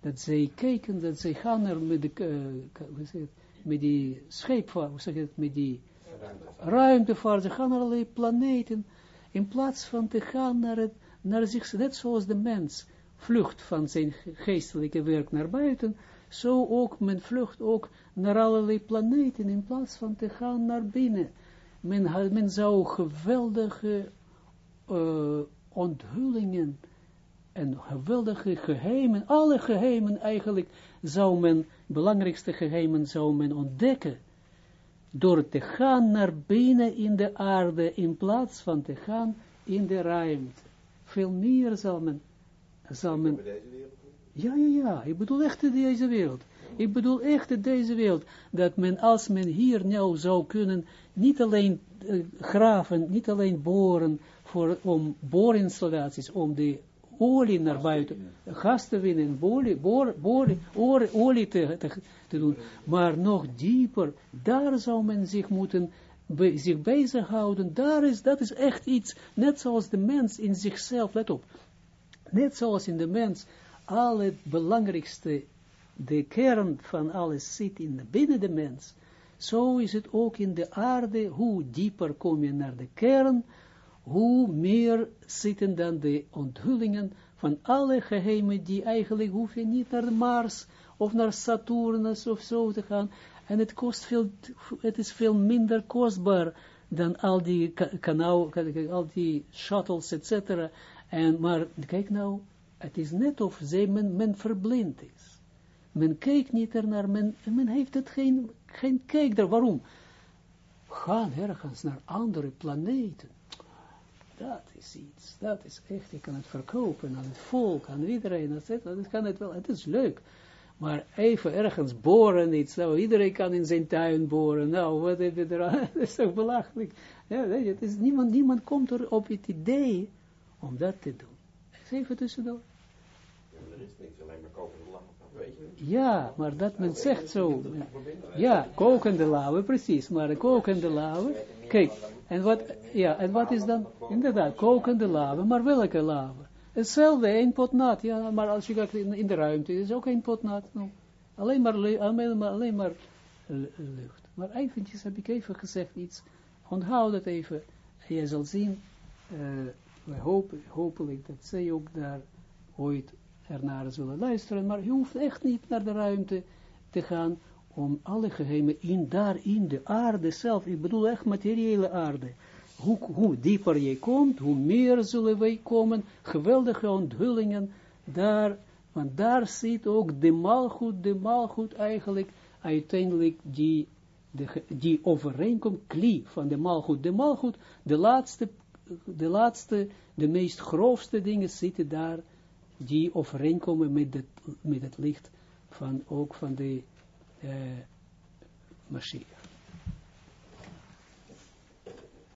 Dat zij kijken, dat zij gaan er met, de, uh, met die scheepvaart, hoe zeg je het, met die ruimtevaart, ze gaan naar allerlei planeten, in plaats van te gaan naar, het, naar zich, net zoals de mens vlucht van zijn geestelijke werk naar buiten, zo ook, men vlucht ook naar allerlei planeten, in plaats van te gaan naar binnen. Men, men zou geweldige uh, onthullingen en geweldige geheimen, alle geheimen eigenlijk, zou men, belangrijkste geheimen zou men ontdekken, door te gaan naar binnen in de aarde, in plaats van te gaan in de ruimte. Veel meer zal men, zal men, ja, ja, ja, ik bedoel echt deze wereld. Ik bedoel echt deze wereld, dat men, als men hier nou zou kunnen, niet alleen uh, graven, niet alleen boren, voor, om boorinstallaties, om de olie naar buiten, gas te winnen, olie, boor, boor, olie, olie te, te, te, doen, maar nog dieper, daar zou men zich moeten be, zich bezighouden, daar is, dat is echt iets, net zoals de mens in zichzelf, let op, net zoals in de mens, al het belangrijkste, de kern van alles zit in binnen de mens, zo is het ook in de aarde, hoe dieper kom je naar de kern, hoe meer zitten dan de onthullingen van alle geheimen die eigenlijk hoef niet naar Mars of naar Saturnus of zo te gaan. En het kost veel, het is veel minder kostbaar dan al die kanaal, al die shuttles, etc. En, maar kijk nou, het is net of zij, men, men verblind is. Men kijkt niet ernaar, men, men heeft het geen, geen kijk daar. Waarom? Gaan ergens naar andere planeten dat is iets, dat is echt, je kan het verkopen aan het volk, aan iedereen, dat kan het wel, het is leuk. Maar even ergens boren iets, nou, iedereen kan in zijn tuin boren, nou, wat heb je er <laughs> dat is toch belachelijk. Ja, weet je, het is, niemand, niemand komt er op het idee om dat te doen. Even tussendoor. Ja, er is niks, alleen maar je. Ja, maar dat men zegt zo. Ja, kokende lauwe, precies, maar de kokende lauwe, kijk, en wat, ja, en wat is dan, inderdaad, kokende lava, maar welke lava? Hetzelfde, één pot nat, ja, maar als je gaat in, de ruimte, is ook één pot nat. No. Alleen maar, alleen maar, alleen maar lucht. Maar eventjes heb ik even gezegd iets, onthoud het even, en je zal zien, uh, wij hopen, hopelijk dat zij ook daar ooit ernaar zullen luisteren, maar je hoeft echt niet naar de ruimte te gaan, om alle geheimen in, daar in de aarde zelf, ik bedoel echt materiële aarde, hoe, dieper je komt, hoe meer zullen wij komen, geweldige onthullingen, daar, want daar zit ook de maalgoed, de maalgoed eigenlijk, uiteindelijk die, de, die overeenkomt, kli van de maalgoed, de maalgoed, de laatste, de laatste, de meest grofste dingen zitten daar, die overeenkomen met het, met het licht van, ook van de uh, Mashiach.